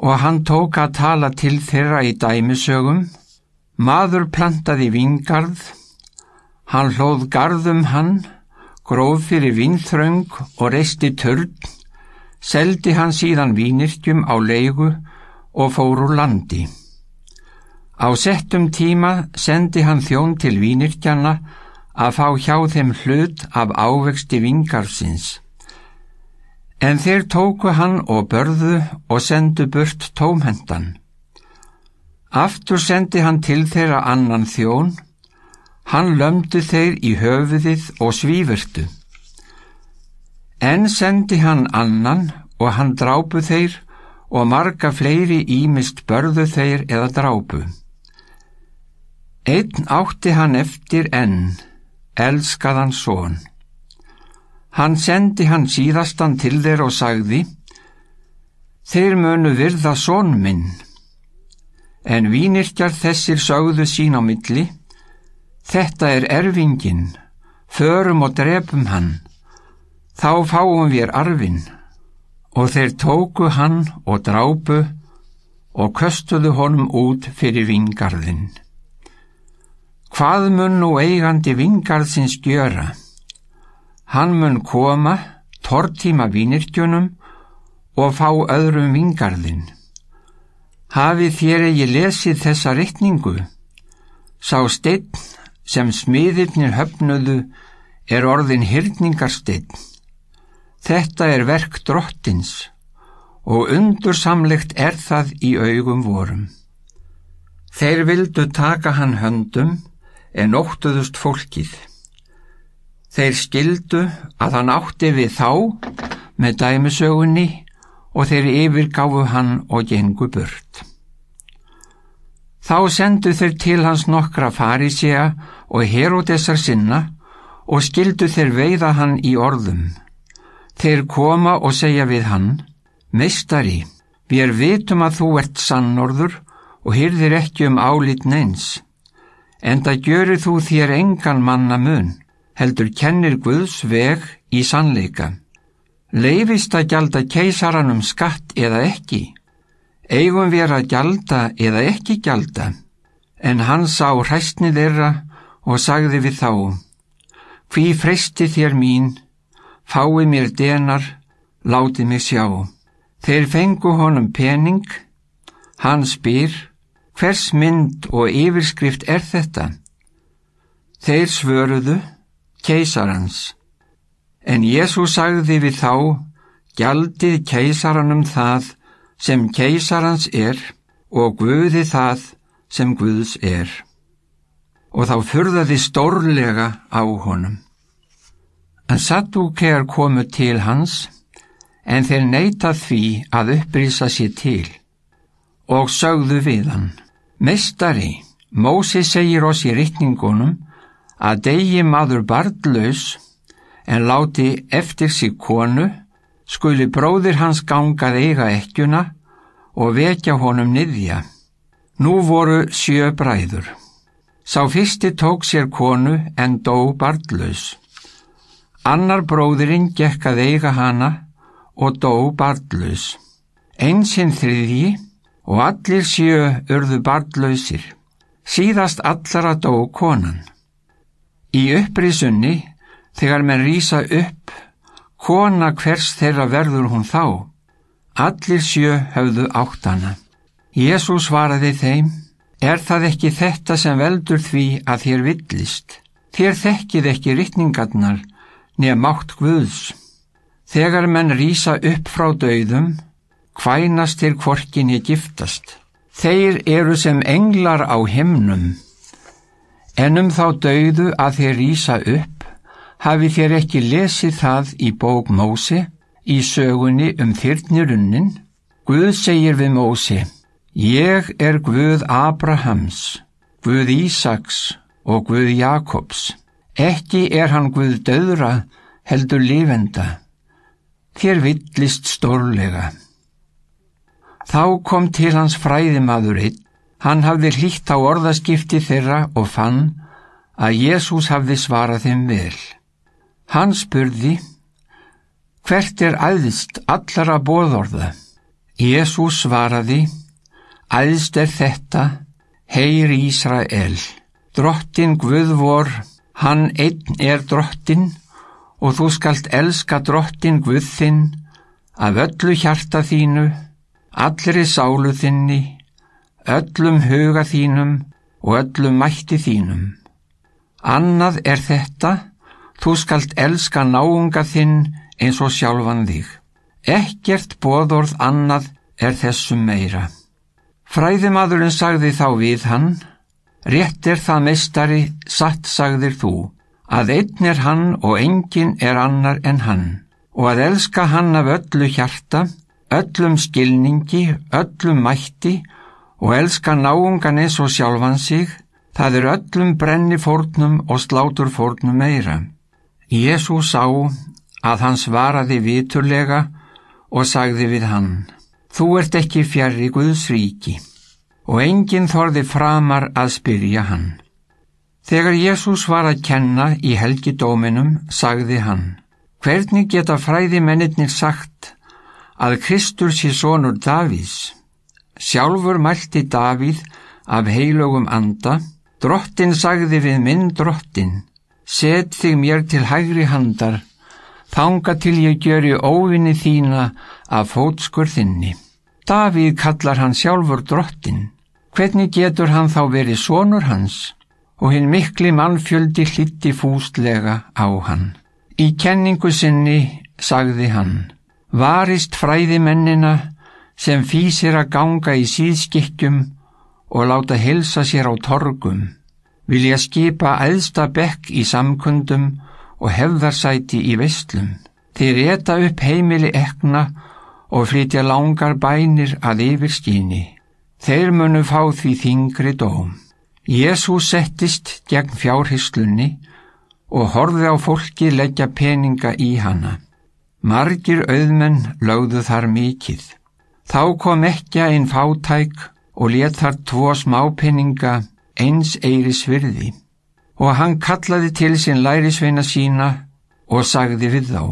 og hann tók að tala til þeirra í dæmisögum. Maður plantaði vingarð, hann hlóð garðum hann, gróð fyrir vinþröng og reisti törn, seldi hann síðan vínirkjum á leigu og fór úr landi. Á settum tíma sendi hann þjón til vínirkjana að fá hjá þeim hlut af ávexti vingarsins. En þeir tóku hann og börðu og sendu burt tómhendan. Aftur sendi hann til þeirra annan þjón, hann lömdu þeir í höfuðið og svífurtu. En sendi hann annan og hann drápu þeir og marga fleiri ímist börðu þeir eða drápu. Einn átti hann eftir enn, elskaðan són. Hann sendi hann síðastan til þeir og sagði, Þeir mönu virða són minn. En vínirkjar þessir sögðu sín á milli, Þetta er erfingin, förum og drepum hann, þá fáum við arfin. Og þeir tóku hann og drápu og köstuðu honum út fyrir vingarðinn. Hvað mun nú eigandi vingarðsins gjöra? Hann mun koma, tortíma vínirkjunum og fá öðrum vingarðin. Hafið þér eigi lesið þessa rittningu? Sá steinn sem smiðirnir höfnuðu er orðin hyrningarsteinn. Þetta er verk drottins og undursamlegt er það í augum vorum. Þeir vildu taka hann höndum en óttuðust fólkið. Þeir skildu að hann átti við þá með dæmisögunni og þeir yfirgáfu hann og gengu burt. Þá sendu þeir til hans nokkra farisea og herodessar sinna og skildu þeir veiða hann í orðum. Þeir koma og segja við hann, Meistari, við vitum að þú ert sannorður og hyrðir ekki um álit neins en það gjörir þú þér engan manna mun, heldur kennir Guðs veg í sannleika. Leifist að gjalda keisaranum skatt eða ekki, eigum við að gjalda eða ekki gjalda, en hann sá hræstni þeirra og sagði við þá, hví freysti þér mín, fái mér denar, láti mig sjá. Þeir fengu honum pening, hann spyr, Hvers mynd og yfirskrift er þetta? Þeir svöruðu, keisarans. En Jésús sagði við þá, gjaldið keisaranum það sem keisarans er og Guði það sem Guðs er. Og þá fyrðaði stórlega á honum. En Sattúkear komu til hans, en þeir neytað því að upprýsa sér til og sögðu við hann. Mestari, Mósi segir oss í rittningunum að degi maður barndlaus en láti eftir sig konu skuli bróðir hans gangað eiga ekkjuna og vekja honum niðja. Nú voru sjö bræður. Sá fyrsti tók sér konu en dó barndlaus. Annar bróðirinn gekk að eiga hana og dó barndlaus. Einsinn þriðji og allir sjö urðu barnlausir, síðast allara dó konan. Í upprisunni, þegar menn rýsa upp, kona hvers þeirra verður hún þá, allir sjö höfðu áttana. Jésús svaraði þeim, er það ekki þetta sem veldur því að þér villist? Þér þekkið ekki rittningarnar nefn mátt Guðs. Þegar menn rýsa upp frá döðum, hvænast til kvorkinni giftast. Þeir eru sem englar á himnum. Ennum þá dauðu að þeir rýsa upp, hafi þér ekki lesið það í bók Mósi, í sögunni um þyrnirunnin. Guð segir við Mósi, ég er Guð Abrahams, Guð Ísaks og Guð Jakobs. Ekki er hann Guð döðra, heldur lifenda. Þér villist stórlega. Þá kom til hans fræðimaðurinn, hann hafði hlýtt á orðaskipti þeirra og fann að Jésús hafði svarað þeim vel. Hann spurði, hvert er aðist allara bóðorða? Jésús svaraði, æðst er þetta, heyr Ísrael, drottin Guð vor, hann einn er drottin og þú skalt elska drottin Guð þinn af öllu hjarta þínu, allri sálu þinni, öllum huga þínum og öllum mætti þínum. Annað er þetta, þú skalt elska náunga þinn eins og sjálfan þig. Ekkert bóðorð annað er þessum meira. Fræðimadurinn sagði þá við hann, rétt er það meistari, satt sagðir þú, að einn er hann og engin er annar en hann, og að elska hann af öllu hjarta, öllum skilningi, öllum mætti og elska náungan eins og sjálfan sig, það er öllum brenni fórnum og slátur fórnum meira. Jésús sá að hann svaraði viturlega og sagði við hann, þú ert ekki fjari Guðs ríki og enginn þorði framar að spyrja hann. Þegar Jésús var að kenna í helgidóminum, sagði hann, hvernig geta fræði mennirnir sagt að Kristur sé sonur Davís? Sjálfur mælti Davíð af heilögum anda, drottin sagði við minn drottin, set þig mér til hægri handar, þanga til ég gjöri óvinni þína af fótskur þinni. Davíð kallar hann sjálfur drottin, hvernig getur hann þá verið sonur hans? Og hinn mikli mannfjöldi hlitti fústlega á hann. Í kenningu sinni sagði hann, varist fræði mennina sem fýsir að ganga í síðskikkjum og láta hilsa sér á torgum, vilja skipa æðsta bekk í samkundum og hefðarsæti í vestlum. Þeir eta upp heimili ekna og flytja langar bænir að yfir skíni. Þeir munu fá því þingri dóm. Jésús settist gegn fjárhyslunni og horfði á fólki leggja peninga í hana. Margir auðmenn lögðu þar mikið. Þá kom ekki einn fátæk og let þar tvo smápenninga eins eiri svirði og hann kallaði til sinn lærisveina sína og sagði við þá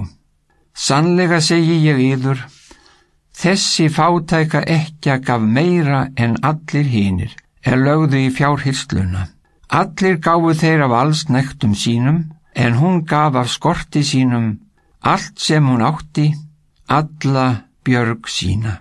Sannlega segi ég yður þessi fátæka ekki gaf meira en allir hínir er lögðu í fjárhyrsluna. Allir gáfu þeir af alls nektum sínum en hún gaf af skorti sínum allt sem hún átti, alla björg sína.